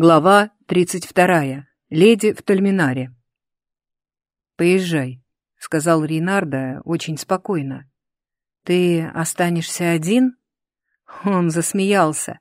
Глава 32. Леди в Тальминаре. «Поезжай», — сказал Рейнарда очень спокойно. «Ты останешься один?» Он засмеялся.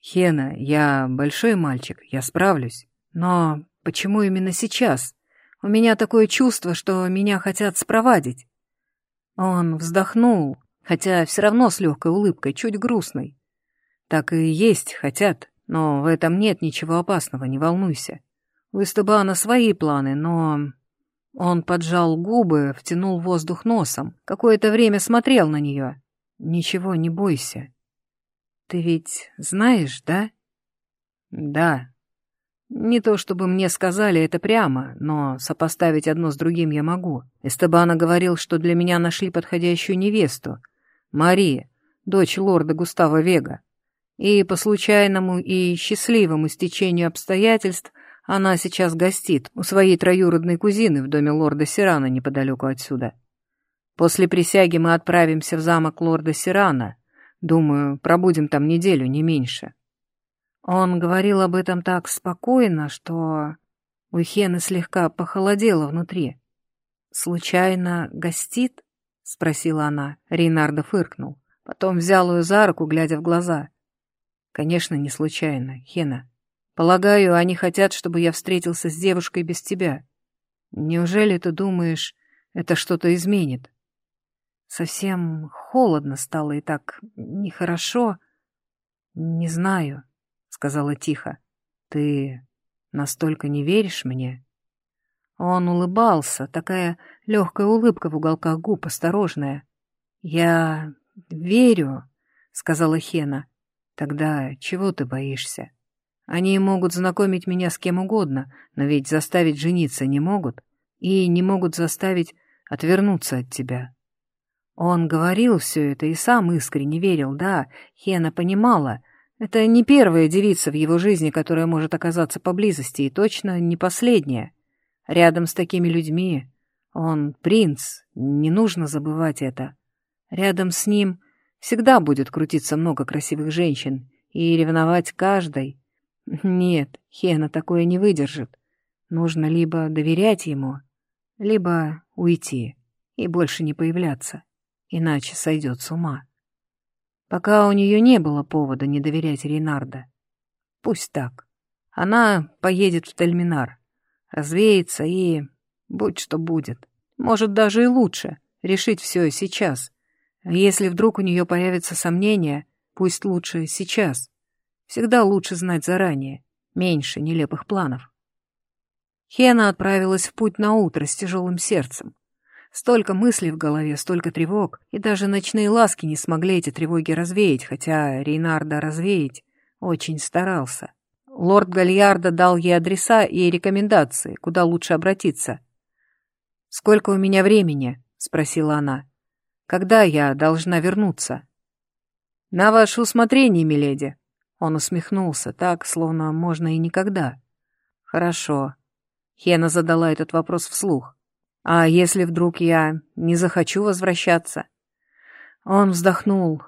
«Хена, я большой мальчик, я справлюсь. Но почему именно сейчас? У меня такое чувство, что меня хотят спровадить». Он вздохнул, хотя все равно с легкой улыбкой, чуть грустной. «Так и есть, хотят. Но в этом нет ничего опасного, не волнуйся. У Эстебана свои планы, но...» Он поджал губы, втянул воздух носом, какое-то время смотрел на нее. «Ничего, не бойся. Ты ведь знаешь, да?» «Да. Не то чтобы мне сказали это прямо, но сопоставить одно с другим я могу. Эстебана говорил, что для меня нашли подходящую невесту. Мария, дочь лорда Густава Вега. И по случайному и счастливому стечению обстоятельств она сейчас гостит у своей троюродной кузины в доме лорда Сирана неподалеку отсюда. После присяги мы отправимся в замок лорда Сирана. Думаю, пробудем там неделю, не меньше. Он говорил об этом так спокойно, что у Хены слегка похолодело внутри. «Случайно гостит?» — спросила она. Рейнардо фыркнул. Потом взял ее за руку, глядя в глаза. Конечно, не случайно, Хена. Полагаю, они хотят, чтобы я встретился с девушкой без тебя. Неужели ты думаешь, это что-то изменит? Совсем холодно стало и так нехорошо. Не знаю, сказала тихо. Ты настолько не веришь мне? Он улыбался, такая легкая улыбка в уголках губ, осторожная. «Я верю», — сказала Хена. Тогда чего ты боишься? Они могут знакомить меня с кем угодно, но ведь заставить жениться не могут. И не могут заставить отвернуться от тебя. Он говорил все это и сам искренне верил, да, Хена понимала. Это не первая девица в его жизни, которая может оказаться поблизости, и точно не последняя. Рядом с такими людьми он принц, не нужно забывать это. Рядом с ним Всегда будет крутиться много красивых женщин, и ревновать каждой. Нет, Хена такое не выдержит. Нужно либо доверять ему, либо уйти и больше не появляться, иначе сойдет с ума. Пока у нее не было повода не доверять Рейнарда. Пусть так. Она поедет в Тельминар, развеется и... будь что будет. Может, даже и лучше решить все сейчас, если вдруг у нее появятся сомнения, пусть лучше сейчас. Всегда лучше знать заранее, меньше нелепых планов. Хена отправилась в путь на утро с тяжелым сердцем. Столько мыслей в голове, столько тревог, и даже ночные ласки не смогли эти тревоги развеять, хотя Рейнарда развеять очень старался. Лорд Гальярда дал ей адреса и рекомендации, куда лучше обратиться. «Сколько у меня времени?» — спросила она. Когда я должна вернуться?» «На ваше усмотрение, миледи». Он усмехнулся, так, словно можно и никогда. «Хорошо». Хена задала этот вопрос вслух. «А если вдруг я не захочу возвращаться?» Он вздохнул.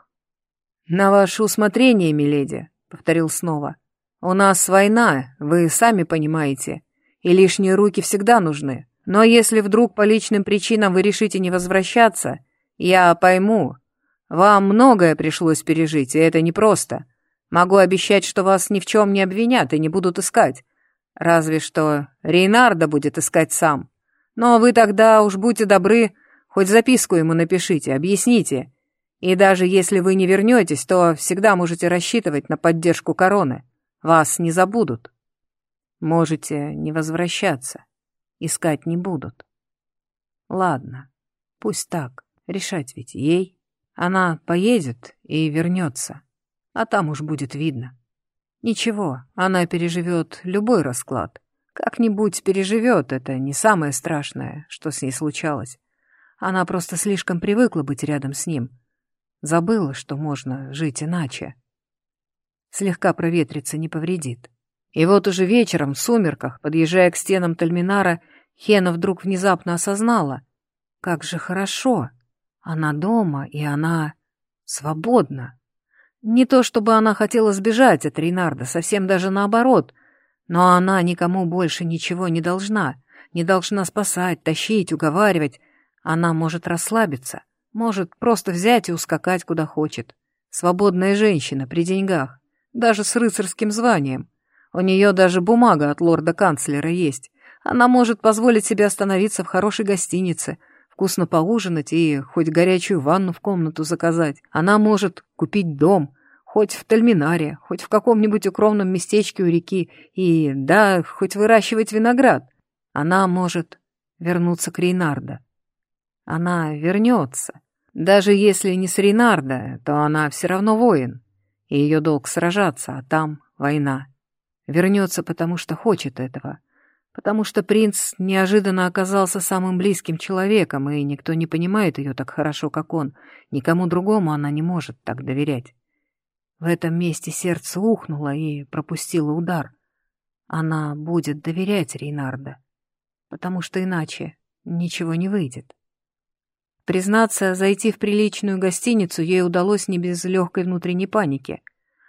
«На ваше усмотрение, миледи», — повторил снова. «У нас война, вы сами понимаете, и лишние руки всегда нужны. Но если вдруг по личным причинам вы решите не возвращаться, я пойму. Вам многое пришлось пережить, и это непросто. Могу обещать, что вас ни в чем не обвинят и не будут искать. Разве что Рейнарда будет искать сам. Но вы тогда уж будьте добры, хоть записку ему напишите, объясните. И даже если вы не вернетесь, то всегда можете рассчитывать на поддержку короны. Вас не забудут. Можете не возвращаться. Искать не будут. Ладно, пусть так. Решать ведь ей. Она поедет и вернется, а там уж будет видно. Ничего, она переживет любой расклад. Как-нибудь переживет, это не самое страшное, что с ней случалось. Она просто слишком привыкла быть рядом с ним. Забыла, что можно жить иначе. Слегка проветриться не повредит. И вот уже вечером, в сумерках, подъезжая к стенам Тальминара, Хена вдруг внезапно осознала, как же хорошо, она дома, и она свободна. Не то чтобы она хотела сбежать от Рейнарда, совсем даже наоборот. Но она никому больше ничего не должна, не должна спасать, тащить, уговаривать. Она может расслабиться, может просто взять и ускакать куда хочет. Свободная женщина при деньгах, даже с рыцарским званием. У нее даже бумага от лорда-канцлера есть. Она может позволить себе остановиться в хорошей гостинице, вкусно поужинать и хоть горячую ванну в комнату заказать. Она может купить дом, хоть в Тальминаре, хоть в каком-нибудь укромном местечке у реки, и, да, хоть выращивать виноград. Она может вернуться к Рейнарда. Она вернется. Даже если не с Рейнарда, то она все равно воин, и ее долг сражаться, а там война. Вернется, потому что хочет этого, потому что принц неожиданно оказался самым близким человеком, и никто не понимает ее так хорошо, как он. Никому другому она не может так доверять. В этом месте сердце ухнуло и пропустило удар. Она будет доверять Рейнарда, потому что иначе ничего не выйдет. Признаться, зайти в приличную гостиницу ей удалось не без легкой внутренней паники.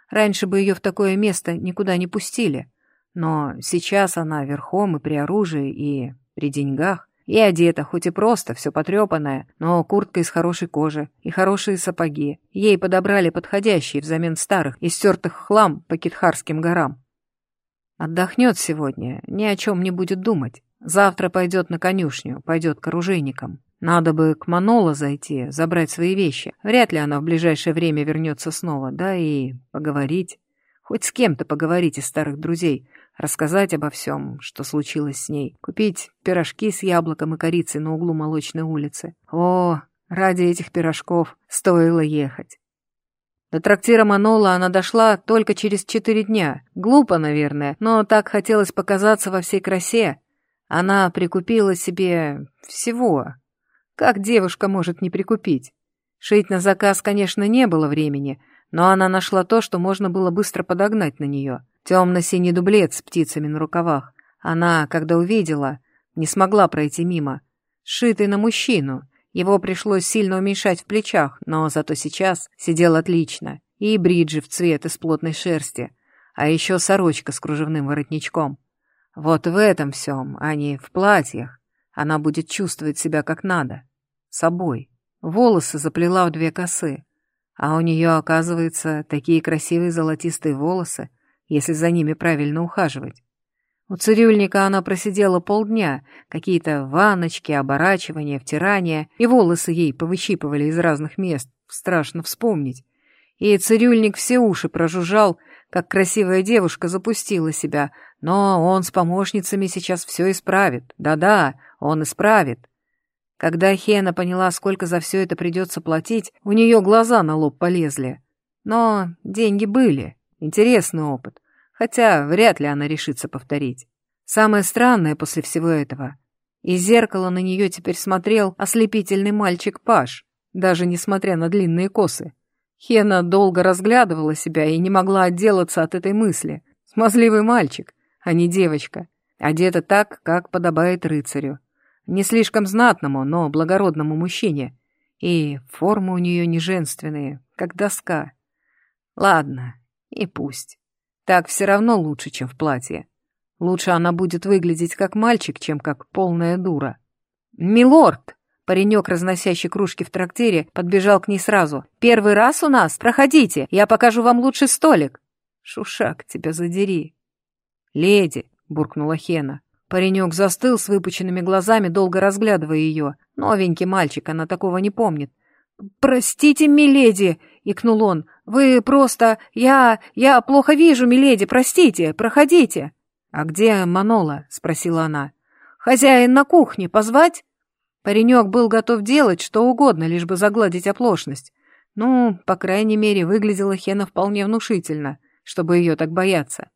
Раньше бы ее в такое место никуда не пустили, но сейчас она верхом и при оружии, и при деньгах. И одета, хоть и просто, все потрепанное, но куртка из хорошей кожи и хорошие сапоги. Ей подобрали подходящие взамен старых, истертых хлам по Китхарским горам. Отдохнет сегодня, ни о чем не будет думать. Завтра пойдет на конюшню, пойдет к оружейникам. Надо бы к Манола зайти, забрать свои вещи. Вряд ли она в ближайшее время вернется снова, да и поговорить. Хоть с кем-то поговорить из старых друзей, рассказать обо всем, что случилось с ней, купить пирожки с яблоком и корицей на углу молочной улицы. О, ради этих пирожков стоило ехать. До трактира Манола она дошла только через четыре дня. Глупо, наверное, но так хотелось показаться во всей красе. Она прикупила себе всего. Как девушка может не прикупить? Шить на заказ, конечно, не было времени, но она нашла то, что можно было быстро подогнать на нее — Темно-синий дублет с птицами на рукавах. Она, когда увидела, не смогла пройти мимо. Шитый на мужчину. Его пришлось сильно уменьшать в плечах, но зато сейчас сидел отлично. И бриджи в цвет из плотной шерсти. А еще сорочка с кружевным воротничком. Вот в этом всем, а не в платьях, она будет чувствовать себя как надо. Собой. Волосы заплела в две косы. А у нее, оказывается, такие красивые золотистые волосы, если за ними правильно ухаживать. У цирюльника она просидела полдня, какие-то ванночки, оборачивания, втирания, и волосы ей повыщипывали из разных мест, страшно вспомнить. И цирюльник все уши прожужжал, как красивая девушка запустила себя, но он с помощницами сейчас все исправит. Да-да, он исправит. Когда Хена поняла, сколько за все это придется платить, у нее глаза на лоб полезли. Но деньги были. Интересный опыт, хотя вряд ли она решится повторить. Самое странное после всего этого. Из зеркала на нее теперь смотрел ослепительный мальчик Паш, даже несмотря на длинные косы. Хена долго разглядывала себя и не могла отделаться от этой мысли. Смазливый мальчик, а не девочка, одета так, как подобает рыцарю. Не слишком знатному, но благородному мужчине. И формы у нее не женственные, как доска. Ладно, и пусть. Так все равно лучше, чем в платье. Лучше она будет выглядеть как мальчик, чем как полная дура. «Милорд!» Паренек, разносящий кружки в трактире, подбежал к ней сразу. «Первый раз у нас? Проходите, я покажу вам лучший столик!» «Шушак, тебя задери!» «Леди!» — буркнула Хена. Паренек застыл с выпученными глазами, долго разглядывая ее. Новенький мальчик, она такого не помнит. «Простите, миледи!» — икнул он. «Вы просто... Я... Я плохо вижу, миледи, простите, проходите». «А где Манола?» — спросила она. «Хозяин на кухне, позвать?» Паренек был готов делать что угодно, лишь бы загладить оплошность. Ну, по крайней мере, выглядела Хена вполне внушительно, чтобы ее так бояться.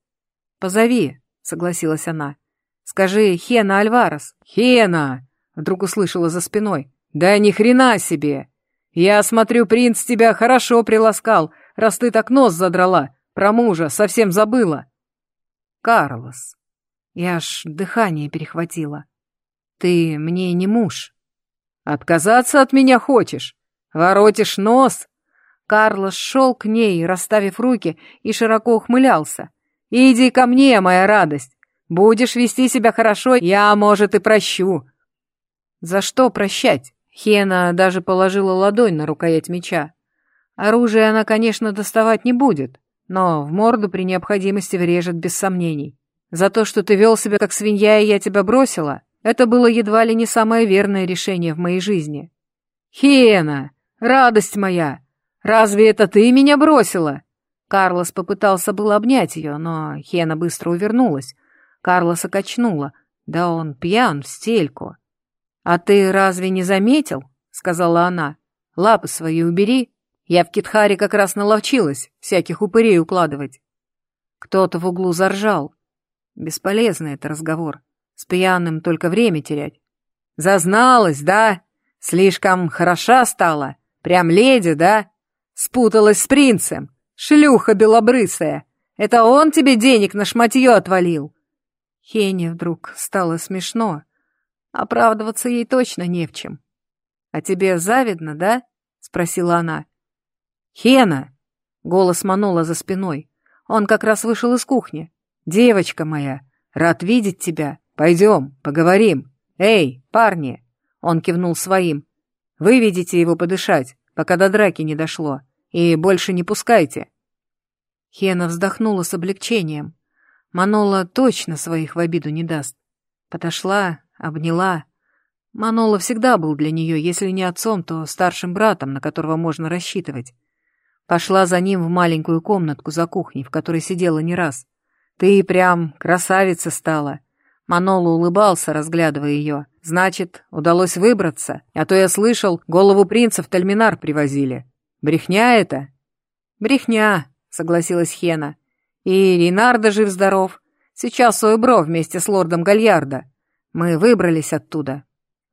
«Позови», — согласилась она. «Скажи, Хена Альварес». «Хена!» — вдруг услышала за спиной. «Да ни хрена себе! Я смотрю, принц тебя хорошо приласкал, раз ты так нос задрала. Про мужа совсем забыла. Карлос. Я аж дыхание перехватила. Ты мне не муж. Отказаться от меня хочешь? Воротишь нос? Карлос шел к ней, расставив руки, и широко ухмылялся. Иди ко мне, моя радость. Будешь вести себя хорошо, я, может, и прощу». «За что прощать?» Хена даже положила ладонь на рукоять меча. Оружие она, конечно, доставать не будет, но в морду при необходимости врежет без сомнений. За то, что ты вел себя как свинья, и я тебя бросила, это было едва ли не самое верное решение в моей жизни. Хена, радость моя, разве это ты меня бросила? Карлос попытался было обнять ее, но Хена быстро увернулась. Карлоса качнула. Да он пьян в стельку. «А ты разве не заметил?» — сказала она. «Лапы свои убери. Я в Китхаре как раз наловчилась всяких упырей укладывать». Кто-то в углу заржал. Бесполезный это разговор. С пьяным только время терять. «Зазналась, да? Слишком хороша стала? Прям леди, да? Спуталась с принцем? Шлюха белобрысая! Это он тебе денег на шматье отвалил?» Хене вдруг стало смешно. Оправдываться ей точно не в чем. «А тебе завидно, да?» — спросила она. «Хена!» — голос манула за спиной. Он как раз вышел из кухни. «Девочка моя, рад видеть тебя. Пойдем, поговорим. Эй, парни!» Он кивнул своим. «Выведите его подышать, пока до драки не дошло, и больше не пускайте». Хена вздохнула с облегчением. Манола точно своих в обиду не даст. Подошла, обняла. Манола всегда был для нее, если не отцом, то старшим братом, на которого можно рассчитывать. Пошла за ним в маленькую комнатку за кухней, в которой сидела не раз. «Ты прям красавица стала!» Манола улыбался, разглядывая ее. «Значит, удалось выбраться? А то я слышал, голову принца в Тальминар привозили. Брехня это?» «Брехня», — согласилась Хена. «И Рейнарда жив-здоров. Сейчас Суэбро вместе с лордом Гальярда. Мы выбрались оттуда.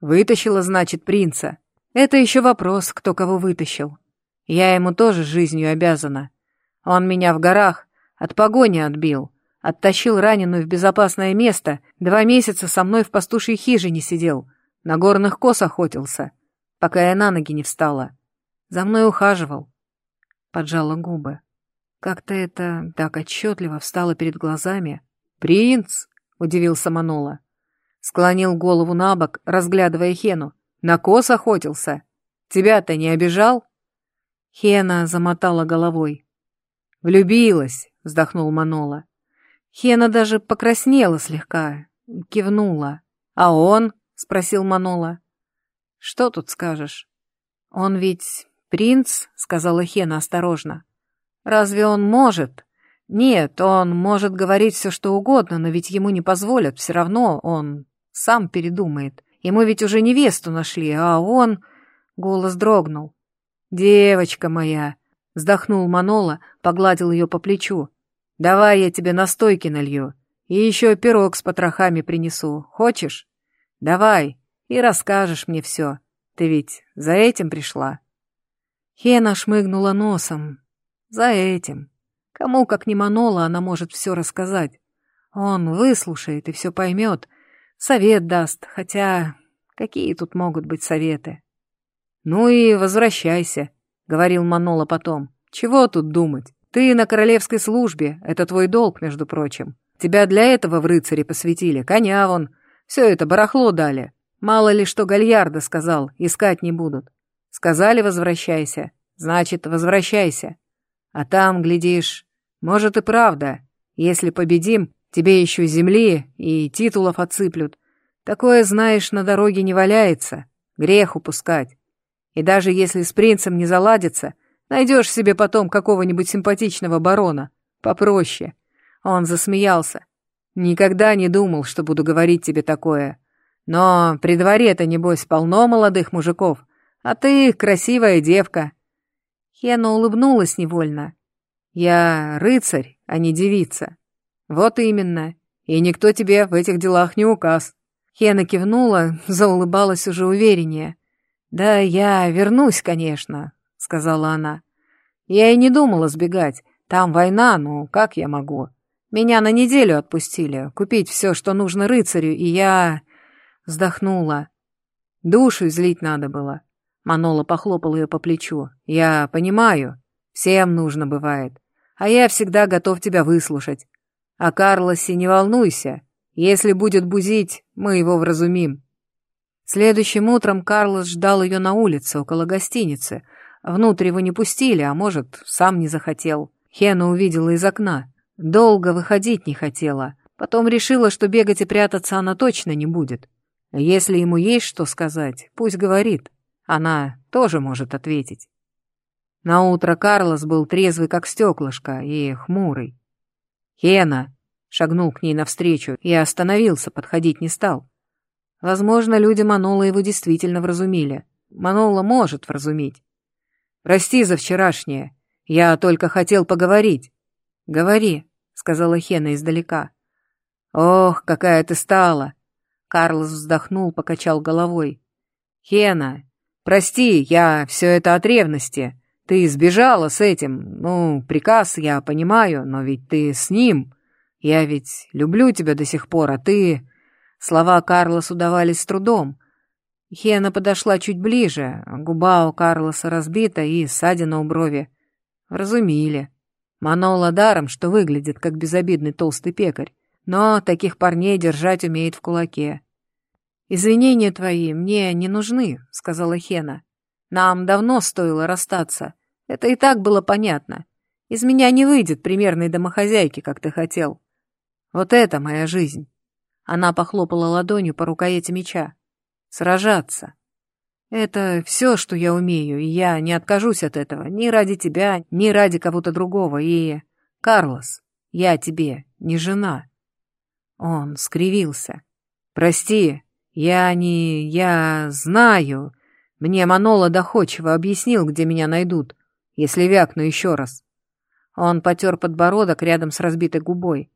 Вытащила, значит, принца. Это еще вопрос, кто кого вытащил. Я ему тоже жизнью обязана. Он меня в горах от погони отбил, оттащил раненую в безопасное место, два месяца со мной в пастушьей хижине сидел, на горных кос охотился, пока я на ноги не встала. За мной ухаживал. Поджала губы. Как-то это так отчетливо встало перед глазами. «Принц!» — удивился Манола. Склонил голову на бок, разглядывая Хену. «На кос охотился? Тебя-то не обижал?» Хена замотала головой. «Влюбилась», — вздохнул Манола. Хена даже покраснела слегка, кивнула. «А он?» — спросил Манола. «Что тут скажешь?» «Он ведь принц», — сказала Хена осторожно. «Разве он может?» «Нет, он может говорить все, что угодно, но ведь ему не позволят, все равно он сам передумает. Ему ведь уже невесту нашли, а он...» Голос дрогнул. «Девочка моя!» — вздохнул Манола, погладил ее по плечу. «Давай я тебе настойки налью, и еще пирог с потрохами принесу. Хочешь? Давай, и расскажешь мне все. Ты ведь за этим пришла?» Хена шмыгнула носом. «За этим. Кому, как не Манола, она может все рассказать. Он выслушает и все поймет, Совет даст, хотя какие тут могут быть советы? Ну и возвращайся, говорил Манола потом. Чего тут думать? Ты на королевской службе, это твой долг, между прочим. Тебя для этого в рыцаре посвятили, коня вон. Все это барахло дали. Мало ли что Гальярда сказал, искать не будут. Сказали возвращайся, значит, возвращайся. А там, глядишь, может и правда. Если победим, Тебе еще земли и титулов отсыплют. Такое, знаешь, на дороге не валяется. Грех упускать. И даже если с принцем не заладится, найдешь себе потом какого-нибудь симпатичного барона. Попроще. Он засмеялся. Никогда не думал, что буду говорить тебе такое. Но при дворе-то, небось, полно молодых мужиков. А ты красивая девка. Хена улыбнулась невольно. Я рыцарь, а не девица. «Вот именно. И никто тебе в этих делах не указ». Хена кивнула, заулыбалась уже увереннее. «Да я вернусь, конечно», — сказала она. «Я и не думала сбегать. Там война, ну как я могу? Меня на неделю отпустили, купить все, что нужно рыцарю, и я...» Вздохнула. «Душу излить надо было». Манола похлопал ее по плечу. «Я понимаю. Всем нужно бывает. А я всегда готов тебя выслушать. О Карлосе не волнуйся. Если будет бузить, мы его вразумим. Следующим утром Карлос ждал ее на улице, около гостиницы. Внутрь его не пустили, а может, сам не захотел. Хена увидела из окна. Долго выходить не хотела. Потом решила, что бегать и прятаться она точно не будет. Если ему есть что сказать, пусть говорит. Она тоже может ответить. На утро Карлос был трезвый, как стеклышко, и хмурый. «Хена!» — шагнул к ней навстречу и остановился, подходить не стал. Возможно, люди Манола его действительно вразумили. Манола может вразумить. «Прости за вчерашнее. Я только хотел поговорить». «Говори», — сказала Хена издалека. «Ох, какая ты стала!» Карлос вздохнул, покачал головой. «Хена, прости, я все это от ревности. Ты сбежала с этим. Ну, приказ я понимаю, но ведь ты с ним. Я ведь люблю тебя до сих пор, а ты...» Слова Карлосу давались с трудом. Хена подошла чуть ближе, губа у Карлоса разбита и ссадина у брови. Разумели. Манола даром, что выглядит как безобидный толстый пекарь, но таких парней держать умеет в кулаке. «Извинения твои мне не нужны», — сказала Хена. «Нам давно стоило расстаться. Это и так было понятно. Из меня не выйдет примерной домохозяйки, как ты хотел. Вот это моя жизнь». Она похлопала ладонью по рукояти меча. «Сражаться. Это все, что я умею, и я не откажусь от этого ни ради тебя, ни ради кого-то другого. И, Карлос, я тебе не жена». Он скривился. «Прости, я не... я знаю. Мне Манола доходчиво объяснил, где меня найдут, если вякну еще раз». Он потер подбородок рядом с разбитой губой.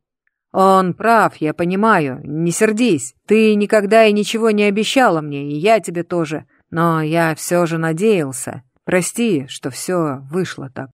«Он прав, я понимаю. Не сердись. Ты никогда и ничего не обещала мне, и я тебе тоже. Но я все же надеялся. Прости, что все вышло так».